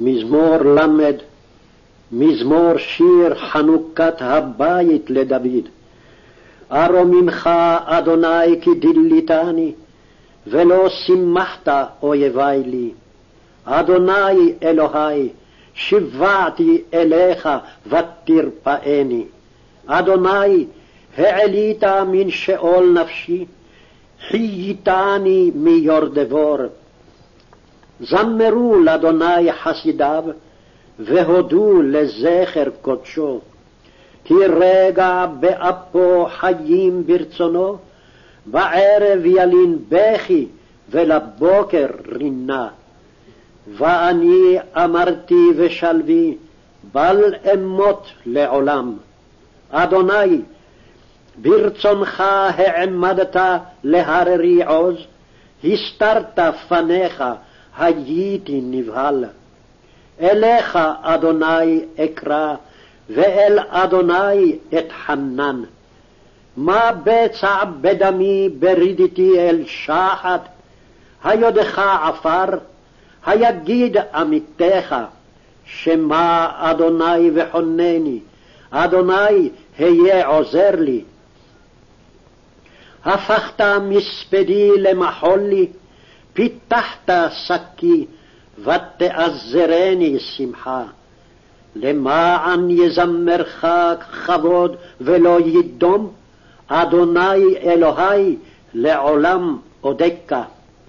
מזמור ל', מזמור שיר חנוכת הבית לדוד. ארוממך, אדוני, כי דיליתני, ולא שימחת אויבי לי. אדוני אלוהי, שיוועתי אליך ותרפאני. אדוני, העלית מן שאול נפשי, חייתני מיורדבור. זמרו לאדוני חסידיו, והודו לזכר קודשו. כי רגע באפו חיים ברצונו, בערב ילין בכי, ולבוקר רינה. ואני אמרתי ושלוי, בל אמות לעולם. אדוני, ברצונך העמדת להררי עוז, הסתרת פניך, הייתי נבהל. אליך, אדוני, אקרא, ואל אדוני אתחנן. מה בצע בדמי ברידיתי אל שחת? היודך עפר? היגיד עמיתך, שמע אדוני וחונני, אדוני היה עוזר לי. הפכת מספדי למחול לי, פיתחת שקי, ותעזרני שמחה. למען יזמרך כבוד ולא ידום, אדוני אלוהי לעולם אודקה.